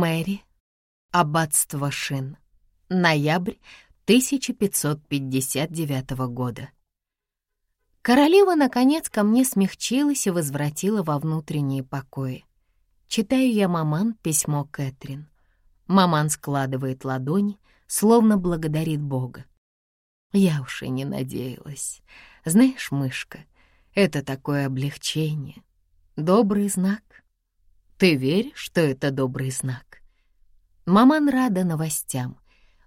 Мэри, аббатство Шин, ноябрь 1559 года. Королева, наконец, ко мне смягчилась и возвратила во внутренние покои. Читаю я маман письмо Кэтрин. Маман складывает ладони, словно благодарит Бога. Я уж и не надеялась. Знаешь, мышка, это такое облегчение. Добрый знак. Ты веришь, что это добрый знак? Маман рада новостям,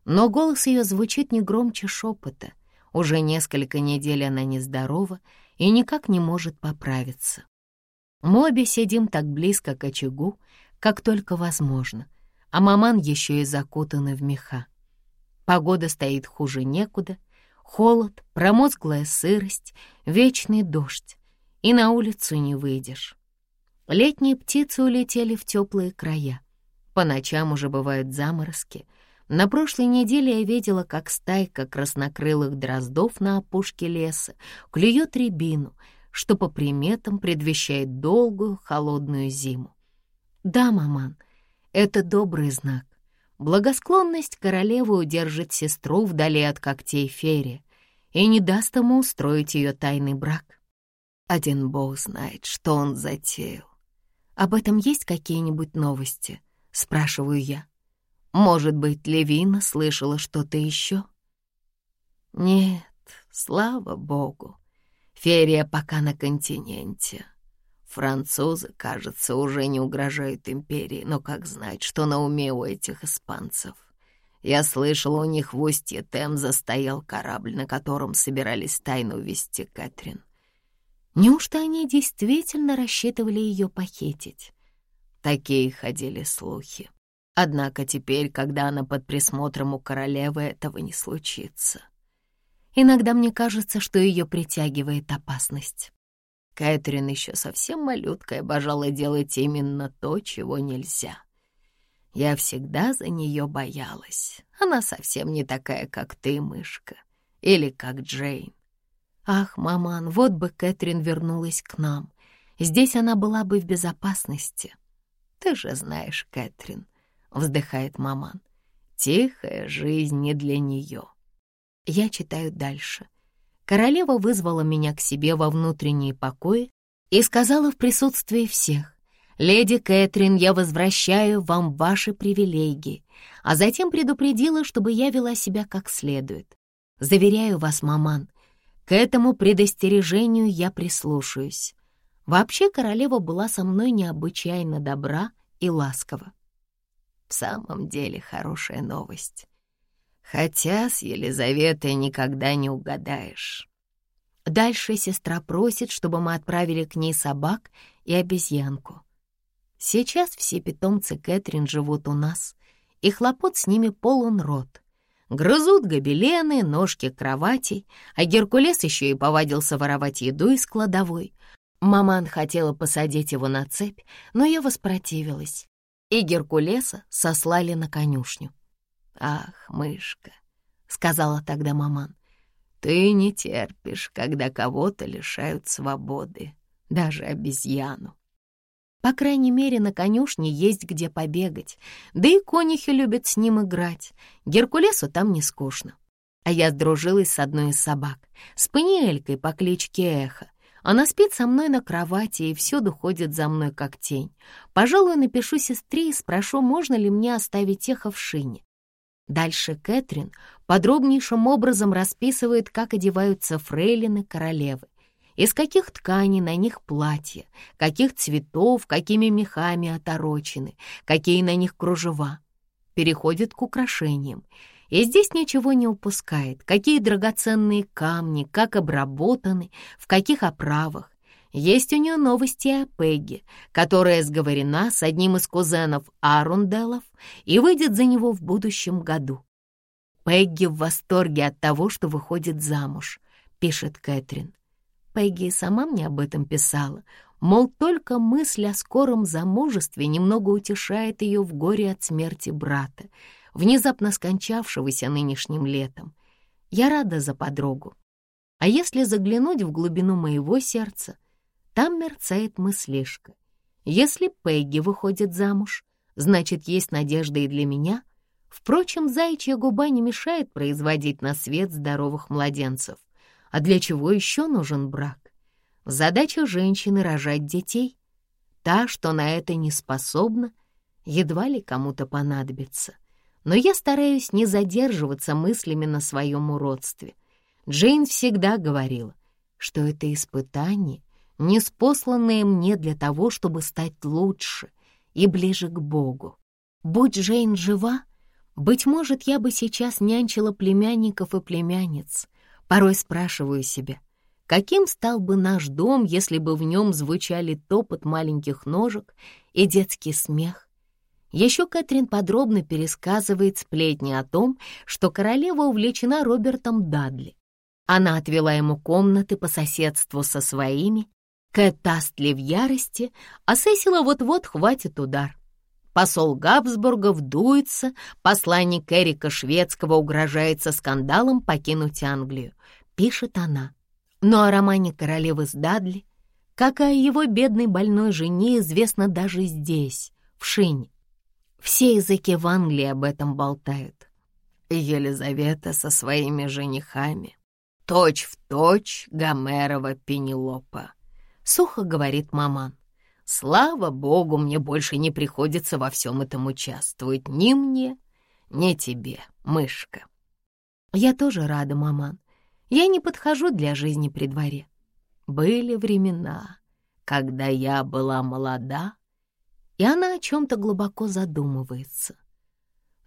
но голос ее звучит не громче шепота. Уже несколько недель она нездорова и никак не может поправиться. Мы обе сидим так близко к очагу, как только возможно, а маман еще и закутана в меха. Погода стоит хуже некуда, холод, промозглая сырость, вечный дождь, и на улицу не выйдешь. Летние птицы улетели в теплые края. По ночам уже бывают заморозки. На прошлой неделе я видела, как стайка краснокрылых дроздов на опушке леса клюет рябину, что по приметам предвещает долгую холодную зиму. Да, маман, это добрый знак. Благосклонность королевы удержит сестру вдали от когтей Ферри и не даст ему устроить ее тайный брак. Один бог знает, что он затеял. Об этом есть какие-нибудь новости? Спрашиваю я. Может быть, Левина слышала что-то еще? Нет, слава богу. Ферия пока на континенте. Французы, кажется, уже не угрожают империи, но как знать, что на уме у этих испанцев. Я слышал, у них в устье Темза стоял корабль, на котором собирались тайно увезти Кэтрин. Неужто они действительно рассчитывали ее похитить? Такие ходили слухи. Однако теперь, когда она под присмотром у королевы, этого не случится. Иногда мне кажется, что ее притягивает опасность. Кэтрин еще совсем малютка и обожала делать именно то, чего нельзя. Я всегда за нее боялась. Она совсем не такая, как ты, мышка, или как Джейн. Ах, маман, вот бы Кэтрин вернулась к нам. Здесь она была бы в безопасности. Ты же знаешь, Кэтрин, вздыхает маман. Тихая жизнь не для нее. Я читаю дальше. Королева вызвала меня к себе во внутренние покои и сказала в присутствии всех, «Леди Кэтрин, я возвращаю вам ваши привилегии», а затем предупредила, чтобы я вела себя как следует. «Заверяю вас, маман, к этому предостережению я прислушаюсь. Вообще королева была со мной необычайно добра и ласкова. В самом деле хорошая новость. Хотя с Елизаветой никогда не угадаешь. Дальше сестра просит, чтобы мы отправили к ней собак и обезьянку. Сейчас все питомцы Кэтрин живут у нас, и хлопот с ними полон рот. Грызут гобелены, ножки кроватей, а Геркулес еще и повадился воровать еду из кладовой. Маман хотела посадить его на цепь, но я воспротивилась, и Геркулеса сослали на конюшню. «Ах, мышка», — сказала тогда маман, — «ты не терпишь, когда кого-то лишают свободы, даже обезьяну. По крайней мере, на конюшне есть где побегать, да и конюхи любят с ним играть. Геркулесу там не скучно. А я сдружилась с одной из собак, с Паниэлькой по кличке Эхо. Она спит со мной на кровати и всюду ходит за мной как тень. Пожалуй, напишу сестре и спрошу, можно ли мне оставить Эхо в шине. Дальше Кэтрин подробнейшим образом расписывает, как одеваются фрейлины королевы из каких тканей на них платья, каких цветов, какими мехами оторочены, какие на них кружева. Переходит к украшениям. И здесь ничего не упускает, какие драгоценные камни, как обработаны, в каких оправах. Есть у нее новости о Пегги, которая сговорена с одним из кузенов Арунделов и выйдет за него в будущем году. Пегги в восторге от того, что выходит замуж, пишет Кэтрин. Пегги сама мне об этом писала, мол, только мысль о скором замужестве немного утешает ее в горе от смерти брата, внезапно скончавшегося нынешним летом. Я рада за подругу. А если заглянуть в глубину моего сердца, там мерцает мыслишка. Если Пегги выходит замуж, значит, есть надежда и для меня. Впрочем, заячья губа не мешает производить на свет здоровых младенцев. А для чего еще нужен брак? Задача женщины — рожать детей. Та, что на это не способна, едва ли кому-то понадобится. Но я стараюсь не задерживаться мыслями на своем уродстве. Джейн всегда говорила, что это испытание, неспосланное мне для того, чтобы стать лучше и ближе к Богу. Будь Джейн жива, быть может, я бы сейчас нянчила племянников и племянниц. Порой спрашиваю себя — Каким стал бы наш дом, если бы в нем звучали топот маленьких ножек и детский смех? Еще Кэтрин подробно пересказывает сплетни о том, что королева увлечена Робертом Дадли. Она отвела ему комнаты по соседству со своими. Кэт Тастли в ярости, а Сесила вот-вот хватит удар. Посол Габсбургов дуется, посланник Эрика Шведского угрожается скандалом покинуть Англию. Пишет она. Но о романе королевы с Дадли, как и о его бедной больной жене, известно даже здесь, в Шине. Все языки в Англии об этом болтают. Елизавета со своими женихами. Точь в точь Гомерова Пенелопа. Сухо говорит маман. Слава богу, мне больше не приходится во всем этом участвовать. Ни мне, ни тебе, мышка. Я тоже рада, маман. Я не подхожу для жизни при дворе. Были времена, когда я была молода, и она о чем-то глубоко задумывается.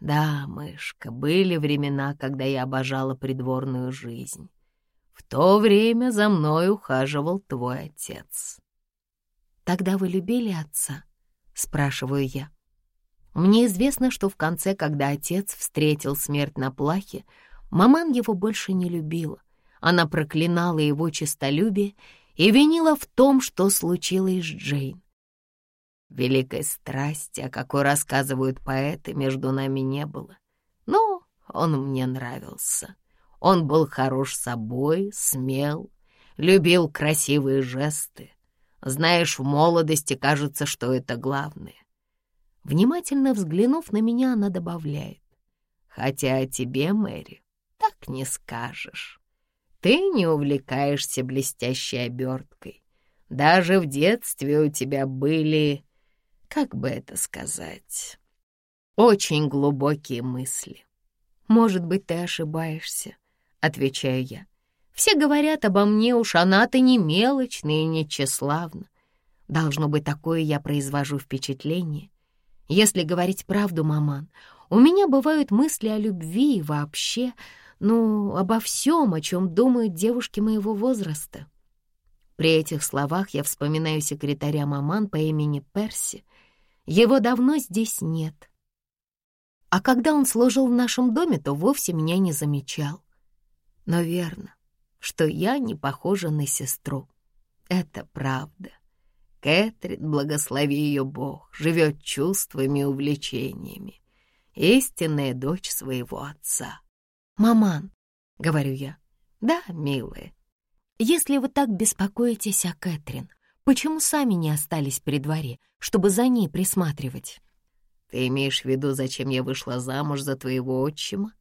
Да, мышка, были времена, когда я обожала придворную жизнь. В то время за мной ухаживал твой отец. Тогда вы любили отца? Спрашиваю я. Мне известно, что в конце, когда отец встретил смерть на плахе, маман его больше не любила. Она проклинала его честолюбие и винила в том, что случилось с Джейн. Великой страсти, о какой рассказывают поэты, между нами не было. Но он мне нравился. Он был хорош собой, смел, любил красивые жесты. Знаешь, в молодости кажется, что это главное. Внимательно взглянув на меня, она добавляет. Хотя о тебе, Мэри, так не скажешь. Ты не увлекаешься блестящей оберткой. Даже в детстве у тебя были, как бы это сказать, очень глубокие мысли. Может быть, ты ошибаешься, отвечаю я. Все говорят обо мне, уж она-то не мелочная и не тщеславна. Должно быть, такое я произвожу впечатление. Если говорить правду, маман, у меня бывают мысли о любви и вообще ну, обо всем, о чем думают девушки моего возраста. При этих словах я вспоминаю секретаря маман по имени Перси. Его давно здесь нет. А когда он служил в нашем доме, то вовсе меня не замечал. Но верно, что я не похожа на сестру. Это правда. Кэтрин, благослови ее Бог, живет чувствами и увлечениями. Истинная дочь своего отца. «Маман», — говорю я. «Да, милая. Если вы так беспокоитесь о Кэтрин, почему сами не остались при дворе, чтобы за ней присматривать?» «Ты имеешь в виду, зачем я вышла замуж за твоего отчима?»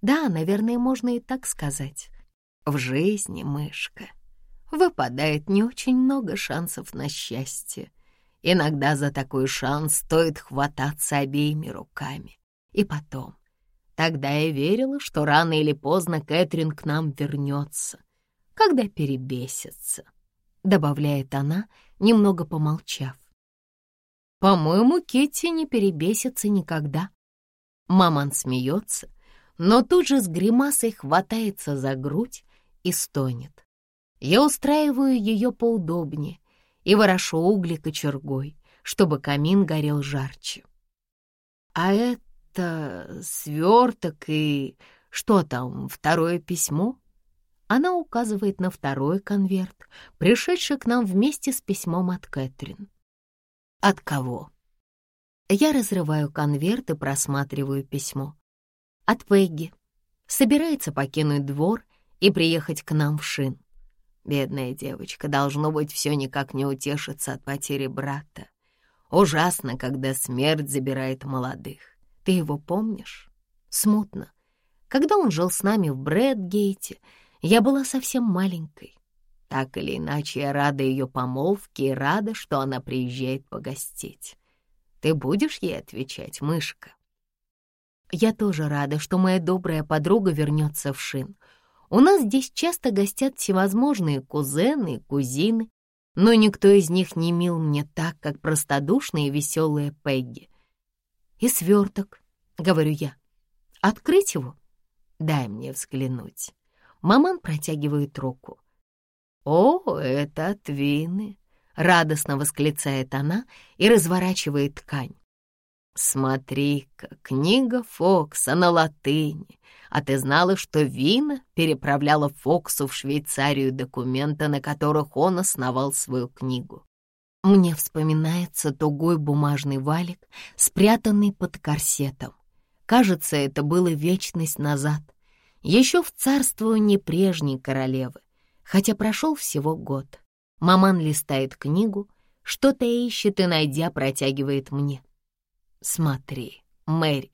«Да, наверное, можно и так сказать. В жизни, мышка, выпадает не очень много шансов на счастье. Иногда за такой шанс стоит хвататься обеими руками. И потом, Тогда я верила, что рано или поздно Кэтрин к нам вернется, когда перебесится, — добавляет она, немного помолчав. По-моему, Китти не перебесится никогда. Маман смеется, но тут же с гримасой хватается за грудь и стонет. Я устраиваю ее поудобнее и ворошу угли кочергой, чтобы камин горел жарче. А это сверток и... Что там, второе письмо?» Она указывает на второй конверт, пришедший к нам вместе с письмом от Кэтрин. «От кого?» Я разрываю конверт и просматриваю письмо. От Пегги. Собирается покинуть двор и приехать к нам в Шин. Бедная девочка, должно быть, все никак не утешится от потери брата. Ужасно, когда смерть забирает молодых. Ты его помнишь? Смутно. Когда он жил с нами в Брэдгейте, я была совсем маленькой. Так или иначе, я рада ее помолвке и рада, что она приезжает погостить. Ты будешь ей отвечать, мышка? Я тоже рада, что моя добрая подруга вернется в Шин. У нас здесь часто гостят всевозможные кузены и кузины, но никто из них не мил мне так, как простодушная и веселая Пегги. «И сверток», — говорю я. «Открыть его?» «Дай мне взглянуть». Маман протягивает руку. «О, это от Вины!» — радостно восклицает она и разворачивает ткань. «Смотри-ка, книга Фокса на латыни. А ты знала, что Вина переправляла Фоксу в Швейцарию документы, на которых он основал свою книгу?» Мне вспоминается тугой бумажный валик, спрятанный под корсетом. Кажется, это было вечность назад, еще в царствовании прежней королевы, хотя прошел всего год. Маман листает книгу, что-то ищет и, найдя, протягивает мне. «Смотри, Мэри».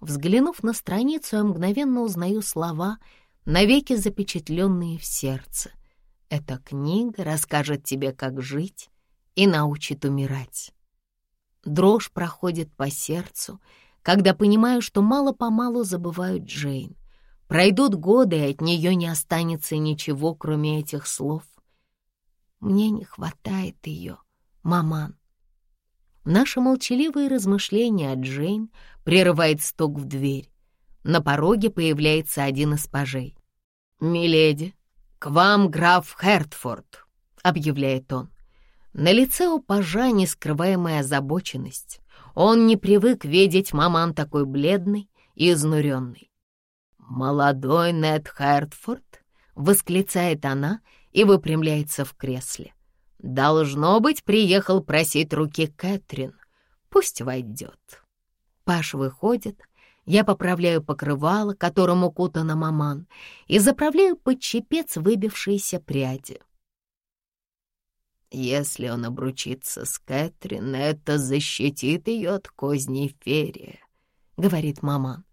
Взглянув на страницу, я мгновенно узнаю слова, навеки запечатленные в сердце. Эта книга расскажет тебе, как жить и научит умирать. Дрожь проходит по сердцу, когда понимаю, что мало-помалу забывают Джейн. Пройдут годы, и от нее не останется ничего, кроме этих слов. Мне не хватает ее, маман. Наши молчаливые размышления о Джейн прерывает стук в дверь. На пороге появляется один из пажей. «Миледи, к вам граф Хертфорд», — объявляет он. На лице у пажа нескрываемая озабоченность. Он не привык видеть маман такой бледной и изнуренной. «Молодой Нед Хертфорд?» — восклицает она и выпрямляется в кресле. «Должно быть, приехал просить руки Кэтрин. Пусть войдет». Паш выходит, я поправляю покрывало, которым укутана маман, и заправляю под чепец выбившиеся пряди. Если он обручится с Кэтрин, это защитит ее от козней Ферия, — говорит маман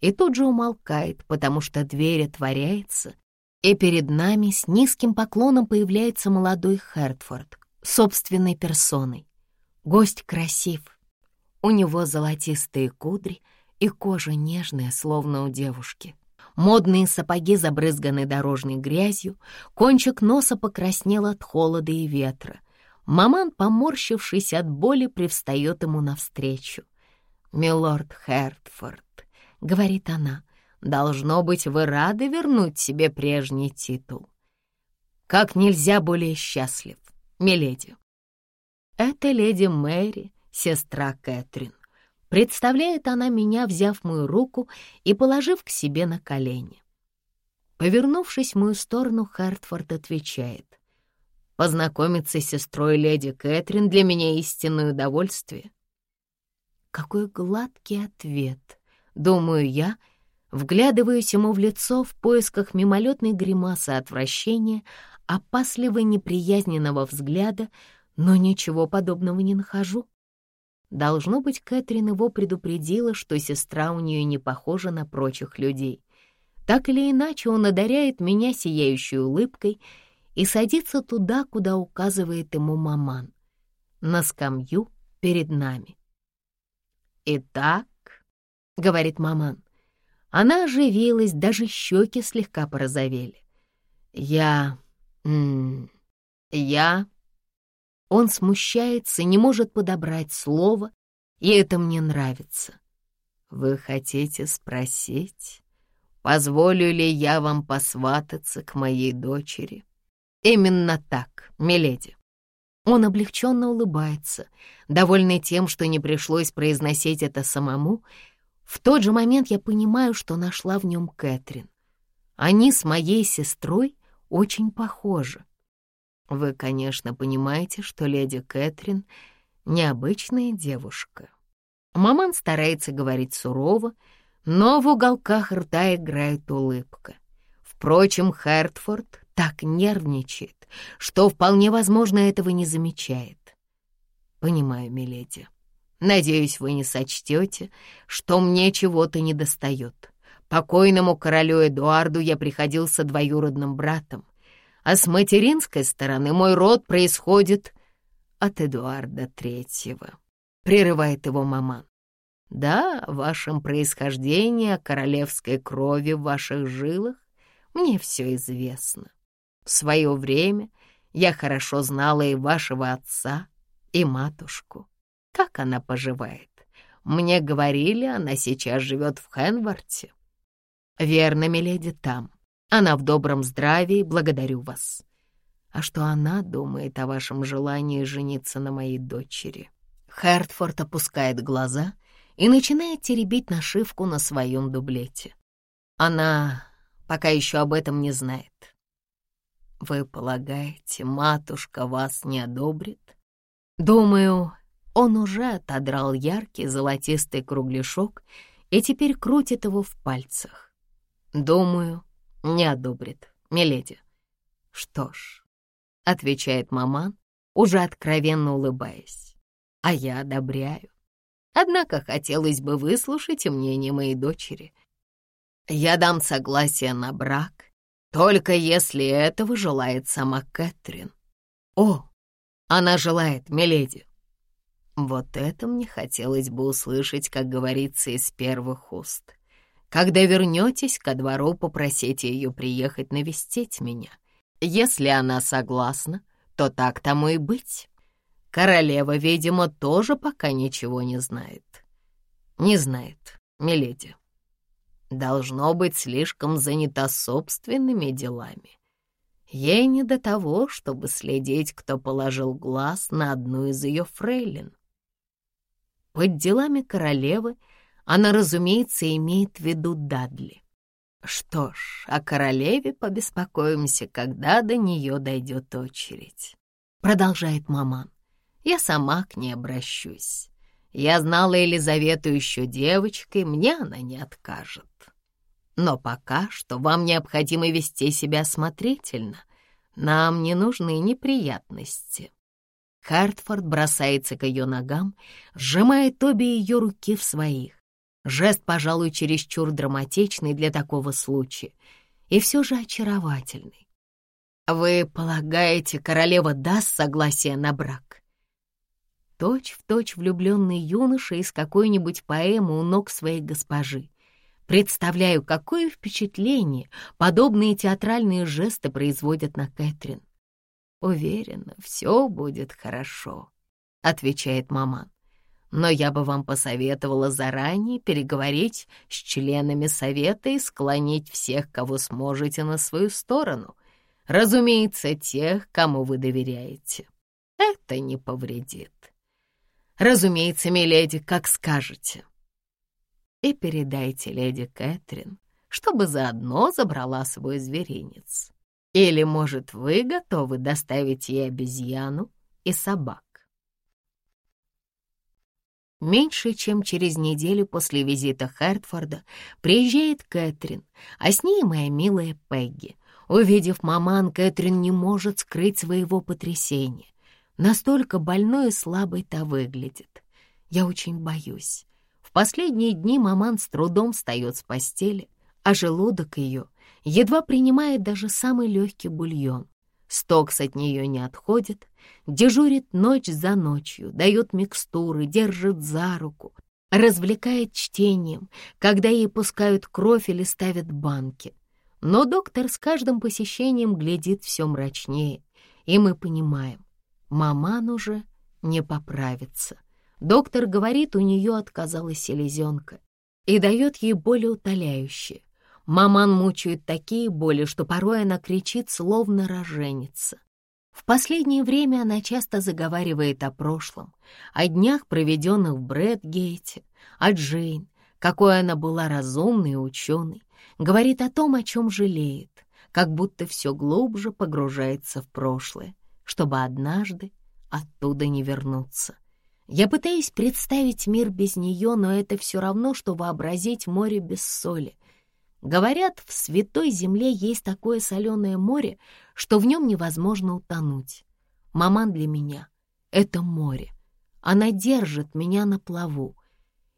и тут же умолкает, потому что дверь отворяется, и перед нами с низким поклоном появляется молодой Хертфорд, собственной персоной. Гость красив. У него золотистые кудри и кожа нежная, словно у девушки. Модные сапоги забрызганы дорожной грязью, кончик носа покраснел от холода и ветра. Маман, поморщившись от боли, привстает ему навстречу. «Милорд Хертфорд, — говорит она, — «должно быть, вы рады вернуть себе прежний титул. Как нельзя более счастлив, миледи». Это леди Мэри, сестра Кэтрин. Представляет она меня, взяв мою руку и положив к себе на колени. Повернувшись в мою сторону, Хартфорд отвечает. «Познакомиться с сестрой леди Кэтрин для меня истинное удовольствие». Какой гладкий ответ! думаю я, вглядываюсь ему в лицо в поисках мимолетной гримасы отвращения, опасливо неприязненного взгляда, но ничего подобного не нахожу. Должно быть, Кэтрин его предупредила, что сестра у нее не похожа на прочих людей. Так или иначе, он одаряет меня сияющей улыбкой и садится туда, куда указывает ему маман, на скамью перед нами. Итак, — говорит маман. Она оживилась, даже щеки слегка порозовели. «Я... Я...» Он смущается, не может подобрать слово, и это мне нравится. «Вы хотите спросить, позволю ли я вам посвататься к моей дочери?» «Именно так, миледи». Он облегченно улыбается, довольный тем, что не пришлось произносить это самому, в тот же момент я понимаю, что нашла в нем Кэтрин. Они с моей сестрой очень похожи. Вы, конечно, понимаете, что леди Кэтрин — необычная девушка. Маман старается говорить сурово, но в уголках рта играет улыбка. Впрочем, Хертфорд так нервничает, что вполне возможно этого не замечает. Понимаю, миледи. Надеюсь, вы не сочтете, что мне чего-то недостает. Покойному королю Эдуарду я приходился двоюродным братом, а с материнской стороны мой род происходит от Эдуарда Третьего. Прерывает его маман. Да, вашем происхождении, королевской крови в ваших жилах мне все известно. В свое время я хорошо знала и вашего отца, и матушку. Как она поживает? Мне говорили, она сейчас живет в Хенварте. Верно, миледи, там. Она в добром здравии, благодарю вас. А что она думает о вашем желании жениться на моей дочери? Хертфорд опускает глаза и начинает теребить нашивку на своем дублете. Она пока еще об этом не знает. Вы полагаете, матушка вас не одобрит? Думаю, он уже отодрал яркий золотистый кругляшок и теперь крутит его в пальцах. Думаю, не одобрит, миледи. Что ж, отвечает маман, уже откровенно улыбаясь, а я одобряю. Однако хотелось бы выслушать мнение моей дочери. Я дам согласие на брак, только если этого желает сама Кэтрин. О, она желает, миледи. Вот это мне хотелось бы услышать, как говорится, из первых уст. Когда вернетесь ко двору, попросите ее приехать навестить меня. Если она согласна, то так тому и быть. Королева, видимо, тоже пока ничего не знает. Не знает, миледи должно быть слишком занята собственными делами. Ей не до того, чтобы следить, кто положил глаз на одну из ее фрейлин. Под делами королевы она, разумеется, имеет в виду Дадли. Что ж, о королеве побеспокоимся, когда до нее дойдет очередь. Продолжает маман. Я сама к ней обращусь. Я знала Елизавету еще девочкой, мне она не откажет. Но пока что вам необходимо вести себя осмотрительно. Нам не нужны неприятности». Хартфорд бросается к ее ногам, сжимает обе ее руки в своих. Жест, пожалуй, чересчур драматичный для такого случая и все же очаровательный. «Вы полагаете, королева даст согласие на брак?» Точь в точь влюбленный юноша из какой-нибудь поэмы у ног своей госпожи. Представляю, какое впечатление подобные театральные жесты производят на Кэтрин. «Уверена, все будет хорошо», — отвечает мама. «Но я бы вам посоветовала заранее переговорить с членами совета и склонить всех, кого сможете, на свою сторону. Разумеется, тех, кому вы доверяете. Это не повредит. Разумеется, миледи, как скажете» и передайте леди Кэтрин, чтобы заодно забрала свой зверинец. Или, может, вы готовы доставить ей обезьяну и собак? Меньше чем через неделю после визита Хертфорда приезжает Кэтрин, а с ней моя милая Пегги. Увидев маман, Кэтрин не может скрыть своего потрясения. Настолько больной и слабой та выглядит. Я очень боюсь. В последние дни маман с трудом встает с постели, а желудок ее едва принимает даже самый легкий бульон. Стокс от нее не отходит, дежурит ночь за ночью, дает микстуры, держит за руку, развлекает чтением, когда ей пускают кровь или ставят банки. Но доктор с каждым посещением глядит все мрачнее, и мы понимаем, маман уже не поправится. Доктор говорит, у нее отказалась селезенка и дает ей более утоляющие. Маман мучает такие боли, что порой она кричит, словно роженица. В последнее время она часто заговаривает о прошлом, о днях, проведенных в Брэдгейте, о Джейн, какой она была разумной и ученой, говорит о том, о чем жалеет, как будто все глубже погружается в прошлое, чтобы однажды оттуда не вернуться. Я пытаюсь представить мир без нее, но это все равно, что вообразить море без соли. Говорят, в Святой Земле есть такое соленое море, что в нем невозможно утонуть. Маман для меня — это море, Она держит меня на плаву.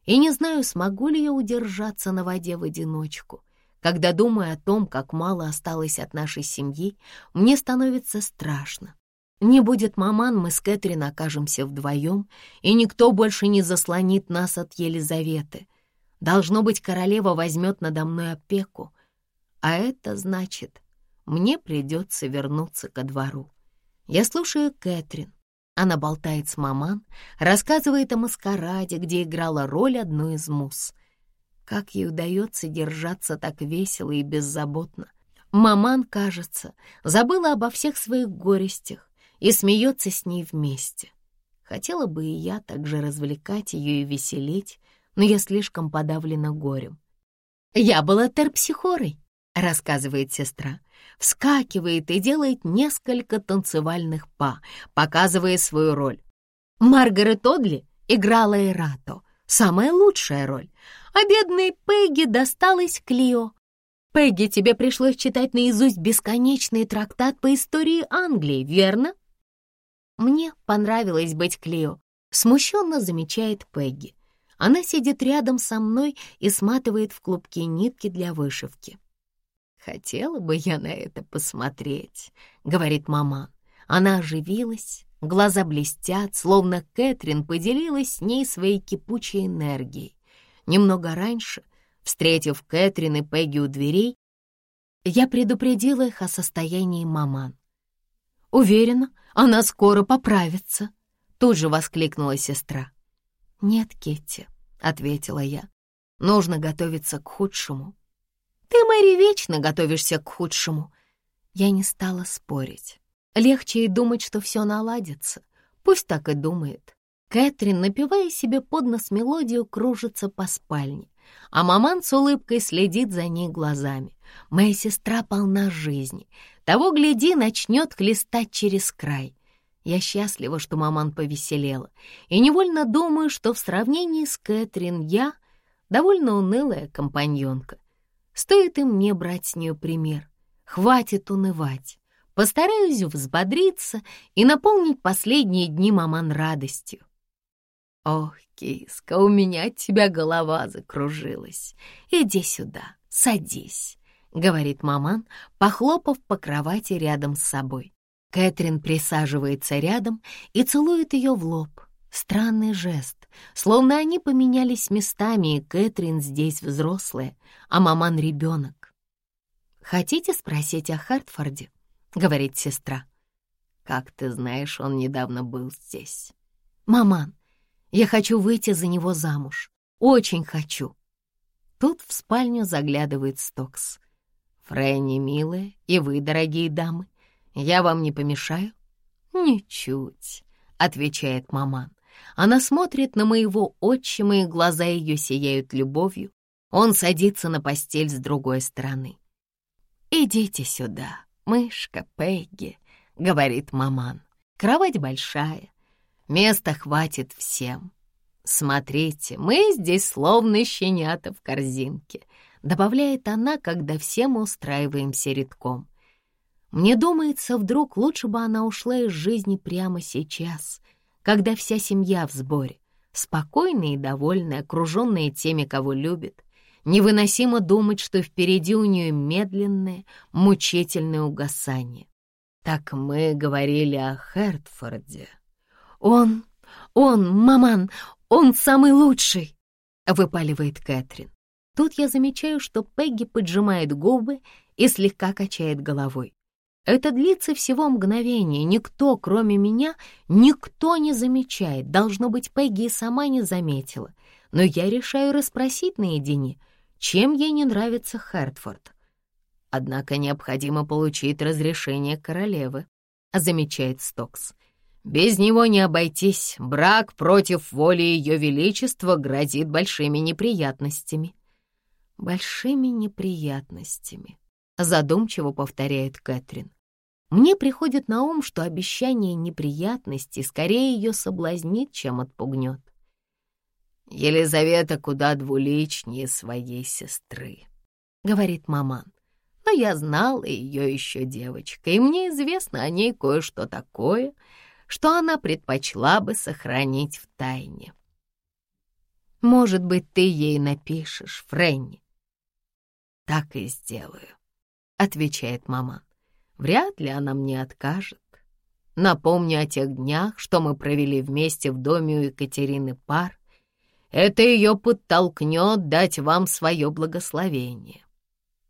И не знаю, смогу ли я удержаться на воде в одиночку. Когда думаю о том, как мало осталось от нашей семьи, мне становится страшно. Не будет маман, мы с Кэтрин окажемся вдвоем, и никто больше не заслонит нас от Елизаветы. Должно быть, королева возьмет надо мной опеку, а это значит, мне придется вернуться ко двору. Я слушаю Кэтрин. Она болтает с маман, рассказывает о маскараде, где играла роль одной из мус. Как ей удается держаться так весело и беззаботно. Маман, кажется, забыла обо всех своих горестях, и смеется с ней вместе. Хотела бы и я также развлекать ее и веселить, но я слишком подавлена горем. «Я была терпсихорой», — рассказывает сестра, вскакивает и делает несколько танцевальных па, показывая свою роль. Маргарет Одли играла Эрато, самая лучшая роль, а бедной Пегги досталась Клио. Пегги, тебе пришлось читать наизусть бесконечный трактат по истории Англии, верно? Мне понравилось быть Клео, смущенно замечает Пегги. Она сидит рядом со мной и сматывает в клубки нитки для вышивки. «Хотела бы я на это посмотреть», — говорит мама. Она оживилась, глаза блестят, словно Кэтрин поделилась с ней своей кипучей энергией. Немного раньше, встретив Кэтрин и Пегги у дверей, я предупредила их о состоянии маман. Уверена, она скоро поправится», — тут же воскликнула сестра. «Нет, Кетти», — ответила я, — «нужно готовиться к худшему». «Ты, Мэри, вечно готовишься к худшему». Я не стала спорить. Легче и думать, что все наладится. Пусть так и думает. Кэтрин, напевая себе под нос мелодию, кружится по спальне, а маман с улыбкой следит за ней глазами. Моя сестра полна жизни, того, гляди, начнет хлестать через край. Я счастлива, что маман повеселела, и невольно думаю, что в сравнении с Кэтрин я довольно унылая компаньонка. Стоит и мне брать с нее пример. Хватит унывать. Постараюсь взбодриться и наполнить последние дни маман радостью. Ох, киска, у меня от тебя голова закружилась. Иди сюда, садись. — говорит маман, похлопав по кровати рядом с собой. Кэтрин присаживается рядом и целует ее в лоб. Странный жест, словно они поменялись местами, и Кэтрин здесь взрослая, а маман — ребенок. «Хотите спросить о Хартфорде?» — говорит сестра. «Как ты знаешь, он недавно был здесь». «Маман, я хочу выйти за него замуж. Очень хочу». Тут в спальню заглядывает Стокс. Фрэнни, милая, и вы, дорогие дамы, я вам не помешаю?» «Ничуть», — отвечает маман. Она смотрит на моего отчима, и глаза ее сияют любовью. Он садится на постель с другой стороны. «Идите сюда, мышка Пегги», — говорит маман. «Кровать большая, места хватит всем. Смотрите, мы здесь словно щенята в корзинке добавляет она, когда все мы устраиваемся редком. Мне думается, вдруг лучше бы она ушла из жизни прямо сейчас, когда вся семья в сборе, спокойная и довольная, окруженная теми, кого любит. Невыносимо думать, что впереди у нее медленное, мучительное угасание. Так мы говорили о Хертфорде. Он, он, маман, он самый лучший, выпаливает Кэтрин. Тут я замечаю, что Пегги поджимает губы и слегка качает головой. Это длится всего мгновение. Никто, кроме меня, никто не замечает. Должно быть, Пегги сама не заметила. Но я решаю расспросить наедине, чем ей не нравится Хертфорд. Однако необходимо получить разрешение королевы, замечает Стокс. Без него не обойтись. Брак против воли Ее Величества грозит большими неприятностями большими неприятностями», — задумчиво повторяет Кэтрин. Мне приходит на ум, что обещание неприятностей скорее ее соблазнит, чем отпугнет. «Елизавета куда двуличнее своей сестры», — говорит маман. «Но я знала ее еще девочкой, и мне известно о ней кое-что такое, что она предпочла бы сохранить в тайне. Может быть, ты ей напишешь, Фрэнни. Так и сделаю, отвечает мама. Вряд ли она мне откажет. Напомню о тех днях, что мы провели вместе в доме у Екатерины Пар. Это ее подтолкнет дать вам свое благословение.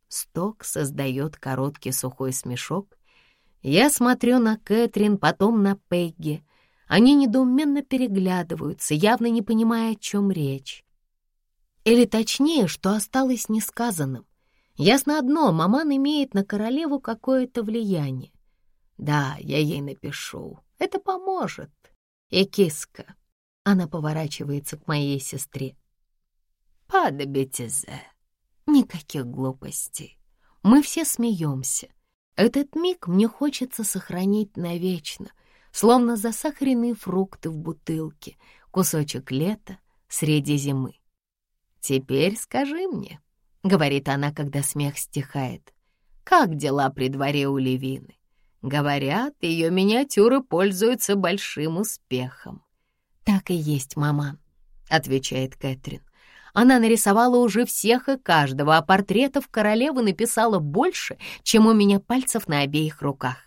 Сток создает короткий сухой смешок. Я смотрю на Кэтрин, потом на Пегги. Они недоуменно переглядываются, явно не понимая, о чем речь. Или точнее, что осталось несказанным. Ясно одно, маман имеет на королеву какое-то влияние. Да, я ей напишу. Это поможет. И киска. Она поворачивается к моей сестре. Падабетезе. Никаких глупостей. Мы все смеемся. Этот миг мне хочется сохранить навечно, словно засахаренные фрукты в бутылке, кусочек лета среди зимы. «Теперь скажи мне», — говорит она, когда смех стихает, «как дела при дворе у Левины? Говорят, ее миниатюры пользуются большим успехом. «Так и есть, мама», — отвечает Кэтрин. Она нарисовала уже всех и каждого, а портретов королевы написала больше, чем у меня пальцев на обеих руках.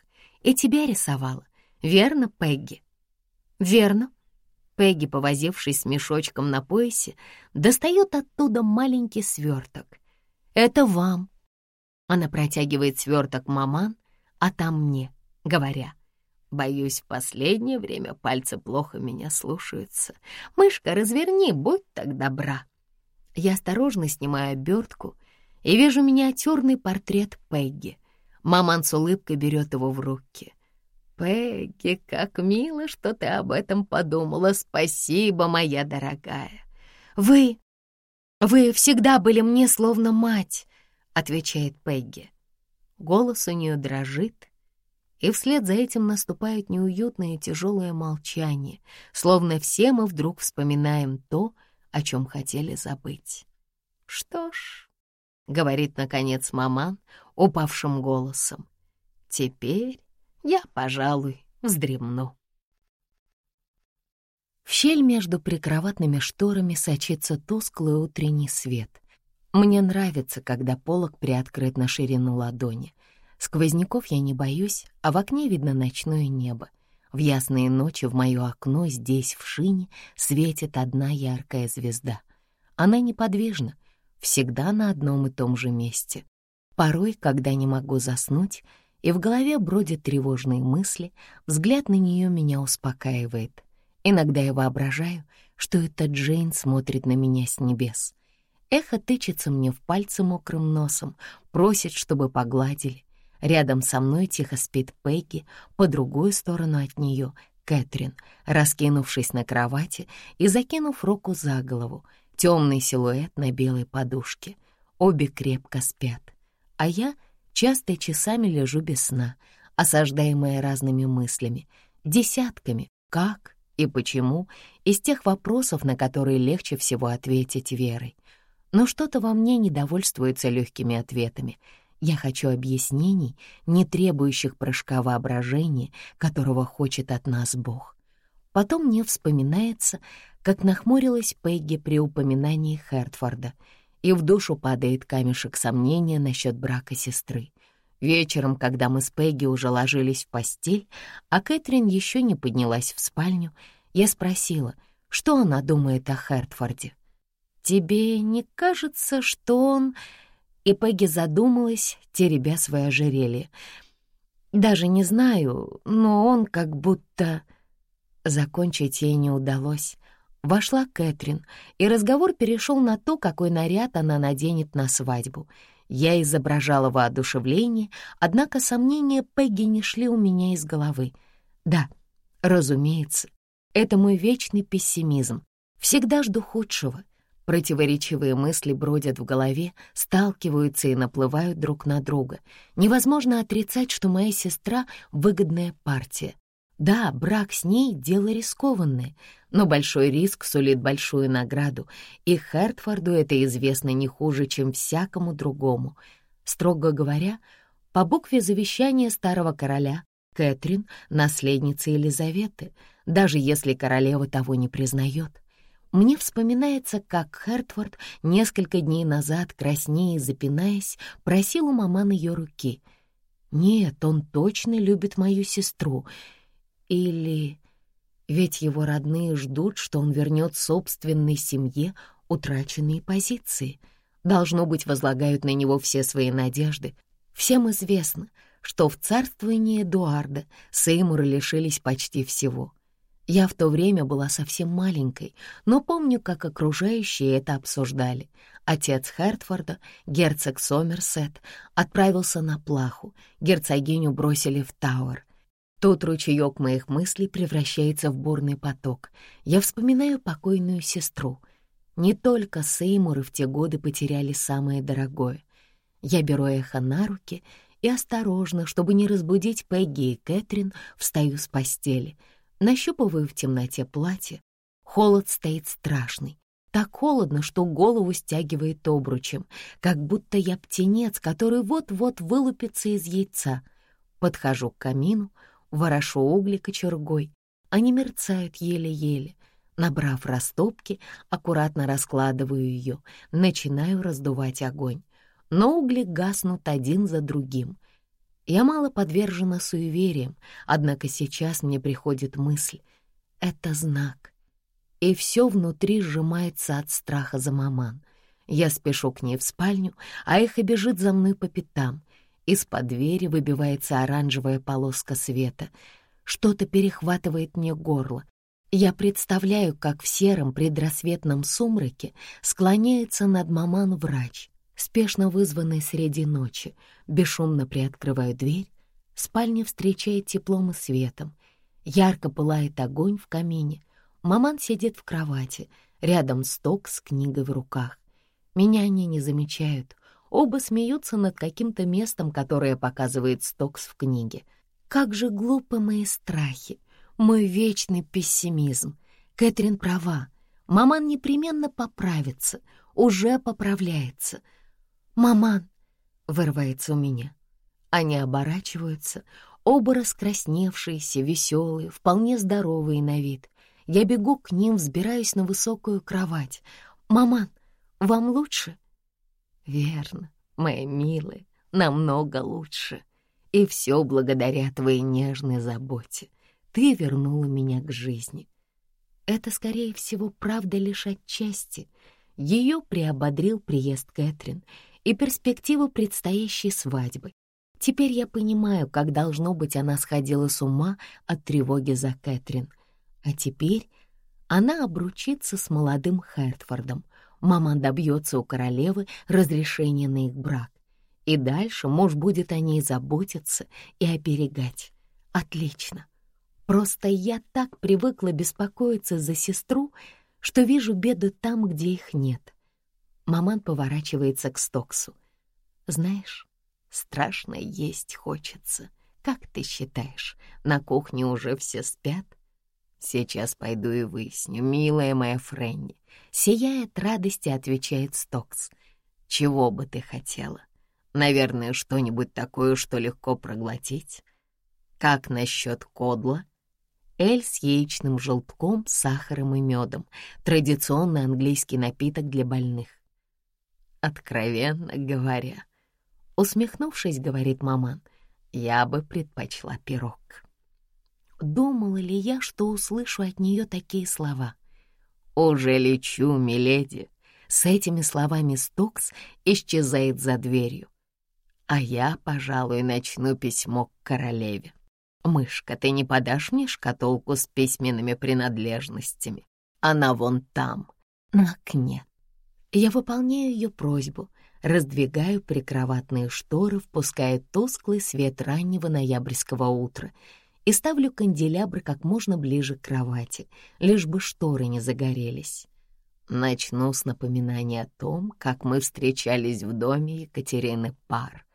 И тебя рисовала. Верно, Пегги? Верно. Пегги, повозившись с мешочком на поясе, достает оттуда маленький сверток. Это вам. Она протягивает сверток маман, а там мне, говоря, «Боюсь, в последнее время пальцы плохо меня слушаются. Мышка, разверни, будь так добра». Я осторожно снимаю обертку и вижу миниатюрный портрет Пегги. Маман с улыбкой берет его в руки. «Пегги, как мило, что ты об этом подумала. Спасибо, моя дорогая». «Вы... вы всегда были мне словно мать», — отвечает Пегги. Голос у нее дрожит, и вслед за этим наступает неуютное тяжелое молчание, словно все мы вдруг вспоминаем то, о чем хотели забыть. «Что ж», — говорит, наконец, маман упавшим голосом, «теперь я, пожалуй, вздремну». В щель между прикроватными шторами сочится тусклый утренний свет. Мне нравится, когда полог приоткрыт на ширину ладони. Сквозняков я не боюсь, а в окне видно ночное небо. В ясные ночи в мое окно здесь, в шине, светит одна яркая звезда. Она неподвижна, всегда на одном и том же месте. Порой, когда не могу заснуть, и в голове бродят тревожные мысли, взгляд на нее меня успокаивает. Иногда я воображаю, что это Джейн смотрит на меня с небес. Эхо тычется мне в пальцы мокрым носом, просит, чтобы погладили. Рядом со мной тихо спит Пегги, по другую сторону от нее — Кэтрин, раскинувшись на кровати и закинув руку за голову, темный силуэт на белой подушке. Обе крепко спят. А я часто часами лежу без сна, осаждаемая разными мыслями, десятками, как и почему, из тех вопросов, на которые легче всего ответить верой. Но что-то во мне недовольствуется легкими ответами — я хочу объяснений, не требующих прыжка воображения, которого хочет от нас Бог. Потом мне вспоминается, как нахмурилась Пегги при упоминании Хертфорда, и в душу падает камешек сомнения насчет брака сестры. Вечером, когда мы с Пегги уже ложились в постель, а Кэтрин еще не поднялась в спальню, я спросила, что она думает о Хертфорде. «Тебе не кажется, что он...» и Пегги задумалась, теребя свое ожерелье. «Даже не знаю, но он как будто...» Закончить ей не удалось. Вошла Кэтрин, и разговор перешел на то, какой наряд она наденет на свадьбу. Я изображала воодушевление, однако сомнения Пегги не шли у меня из головы. Да, разумеется, это мой вечный пессимизм. Всегда жду худшего — Противоречивые мысли бродят в голове, сталкиваются и наплывают друг на друга. Невозможно отрицать, что моя сестра — выгодная партия. Да, брак с ней — дело рискованное, но большой риск сулит большую награду, и Хертфорду это известно не хуже, чем всякому другому. Строго говоря, по букве завещания старого короля Кэтрин — наследница Елизаветы, даже если королева того не признает. Мне вспоминается, как Хертфорд несколько дней назад, краснея и запинаясь, просил у маман ее руки. Нет, он точно любит мою сестру. Или... Ведь его родные ждут, что он вернет собственной семье утраченные позиции. Должно быть, возлагают на него все свои надежды. Всем известно, что в царствовании Эдуарда Сеймуры лишились почти всего — я в то время была совсем маленькой, но помню, как окружающие это обсуждали. Отец Хертфорда, герцог Сомерсет, отправился на плаху, герцогиню бросили в Тауэр. Тут ручеёк моих мыслей превращается в бурный поток. Я вспоминаю покойную сестру. Не только Сеймуры в те годы потеряли самое дорогое. Я беру эхо на руки и осторожно, чтобы не разбудить Пегги и Кэтрин, встаю с постели — Нащупываю в темноте платье. Холод стоит страшный. Так холодно, что голову стягивает обручем, как будто я птенец, который вот-вот вылупится из яйца. Подхожу к камину, ворошу угли кочергой. Они мерцают еле-еле. Набрав растопки, аккуратно раскладываю ее, начинаю раздувать огонь. Но угли гаснут один за другим. Я мало подвержена суевериям, однако сейчас мне приходит мысль — это знак. И все внутри сжимается от страха за маман. Я спешу к ней в спальню, а эхо бежит за мной по пятам. Из-под двери выбивается оранжевая полоска света. Что-то перехватывает мне горло. Я представляю, как в сером предрассветном сумраке склоняется над маман врач спешно вызванный среди ночи, бесшумно приоткрываю дверь, спальня встречает теплом и светом, ярко пылает огонь в камине, маман сидит в кровати, рядом сток с книгой в руках. Меня они не замечают, оба смеются над каким-то местом, которое показывает Стокс в книге. Как же глупы мои страхи, мой вечный пессимизм. Кэтрин права, маман непременно поправится, уже поправляется — «Маман!» — вырывается у меня. Они оборачиваются, оба раскрасневшиеся, веселые, вполне здоровые на вид. Я бегу к ним, взбираюсь на высокую кровать. «Маман, вам лучше?» «Верно, моя милая, намного лучше. И все благодаря твоей нежной заботе. Ты вернула меня к жизни». Это, скорее всего, правда лишь отчасти. Ее приободрил приезд Кэтрин — и перспективу предстоящей свадьбы. Теперь я понимаю, как должно быть она сходила с ума от тревоги за Кэтрин. А теперь она обручится с молодым Хертфордом. Мама добьется у королевы разрешения на их брак. И дальше муж будет о ней заботиться и оберегать. Отлично. Просто я так привыкла беспокоиться за сестру, что вижу беды там, где их нет. Маман поворачивается к Стоксу. «Знаешь, страшно есть хочется. Как ты считаешь, на кухне уже все спят?» «Сейчас пойду и выясню, милая моя Фрэнни». Сияя от радости, отвечает Стокс. «Чего бы ты хотела? Наверное, что-нибудь такое, что легко проглотить? Как насчет кодла?» Эль с яичным желтком, сахаром и медом. Традиционный английский напиток для больных откровенно говоря. Усмехнувшись, говорит маман, я бы предпочла пирог. Думала ли я, что услышу от нее такие слова? «Уже лечу, миледи!» С этими словами Стокс исчезает за дверью. А я, пожалуй, начну письмо к королеве. «Мышка, ты не подашь мне шкатулку с письменными принадлежностями? Она вон там, на окне». Я выполняю ее просьбу, раздвигаю прикроватные шторы, впуская тусклый свет раннего ноябрьского утра и ставлю канделябры как можно ближе к кровати, лишь бы шторы не загорелись. Начну с напоминания о том, как мы встречались в доме Екатерины Пар.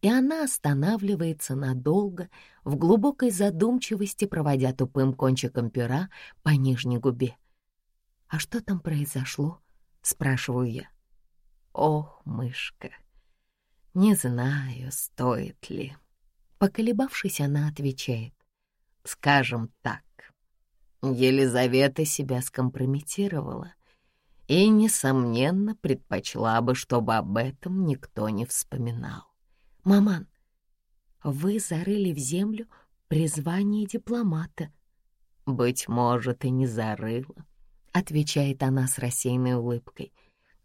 И она останавливается надолго, в глубокой задумчивости, проводя тупым кончиком пера по нижней губе. А что там произошло? спрашиваю я. Ох, мышка, не знаю, стоит ли. Поколебавшись, она отвечает. «Скажем так, Елизавета себя скомпрометировала и, несомненно, предпочла бы, чтобы об этом никто не вспоминал. «Маман, вы зарыли в землю призвание дипломата». «Быть может, и не зарыла», — отвечает она с рассеянной улыбкой.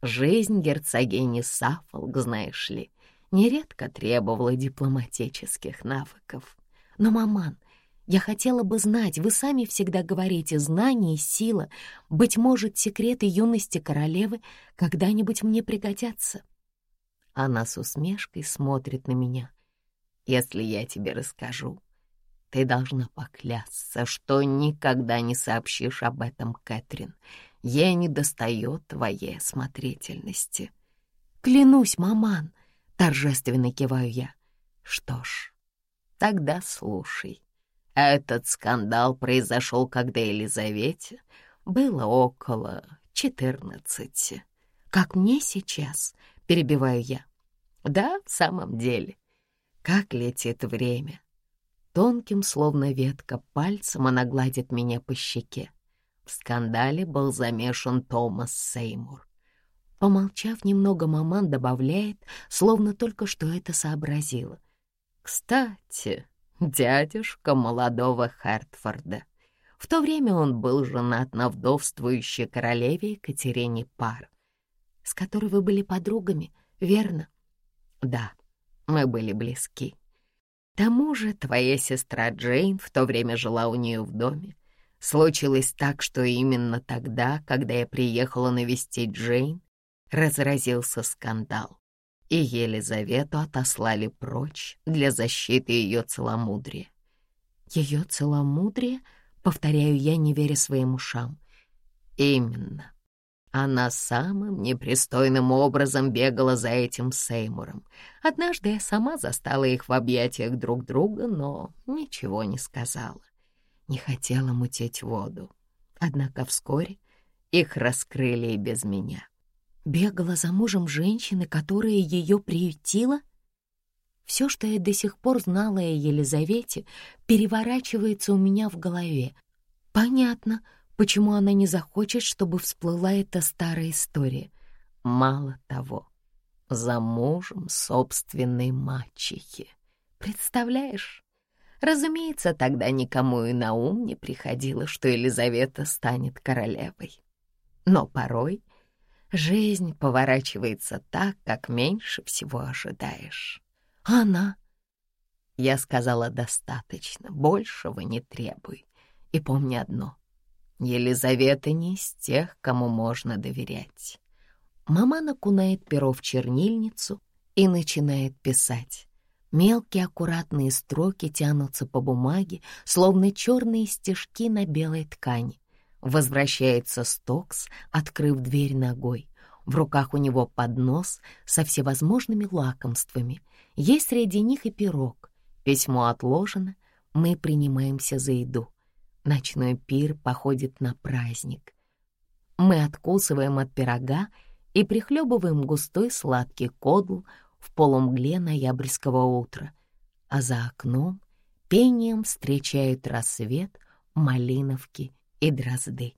«Жизнь герцогини Саффолк, знаешь ли, нередко требовала дипломатических навыков. Но, маман, я хотела бы знать, вы сами всегда говорите, знание — сила. Быть может, секреты юности королевы когда-нибудь мне пригодятся. Она с усмешкой смотрит на меня. Если я тебе расскажу, ты должна поклясться, что никогда не сообщишь об этом Кэтрин. Ей не достает твоей осмотрительности. Клянусь, маман, торжественно киваю я. Что ж, тогда слушай. Этот скандал произошел, когда Елизавете было около четырнадцати. Как мне сейчас, перебиваю я. Да, в самом деле, как летит время. Тонким, словно ветка, пальцем она гладит меня по щеке. В скандале был замешан Томас Сеймур. Помолчав немного, маман добавляет, словно только что это сообразила. «Кстати, дядюшка молодого Хартфорда. В то время он был женат на вдовствующей королеве Екатерине Пар, с которой вы были подругами, верно? Да, мы были близки. К тому же твоя сестра Джейн в то время жила у нее в доме. Случилось так, что именно тогда, когда я приехала навестить Джейн, разразился скандал и Елизавету отослали прочь для защиты ее целомудрия. Ее целомудрие, повторяю я, не веря своим ушам. Именно. Она самым непристойным образом бегала за этим Сеймуром. Однажды я сама застала их в объятиях друг друга, но ничего не сказала. Не хотела мутить воду. Однако вскоре их раскрыли и без меня бегала за мужем женщины, которая ее приютила? Все, что я до сих пор знала о Елизавете, переворачивается у меня в голове. Понятно, почему она не захочет, чтобы всплыла эта старая история. Мало того, за мужем собственной мачехи. Представляешь? Разумеется, тогда никому и на ум не приходило, что Елизавета станет королевой. Но порой Жизнь поворачивается так, как меньше всего ожидаешь. Она... Я сказала достаточно, большего не требуй. И помни одно. Елизавета не из тех, кому можно доверять. Мама накунает перо в чернильницу и начинает писать. Мелкие аккуратные строки тянутся по бумаге, словно черные стежки на белой ткани. Возвращается Стокс, открыв дверь ногой. В руках у него поднос со всевозможными лакомствами. Есть среди них и пирог. Письмо отложено, мы принимаемся за еду. Ночной пир походит на праздник. Мы откусываем от пирога и прихлебываем густой сладкий кодл в полумгле ноябрьского утра, а за окном пением встречают рассвет малиновки и дрозды.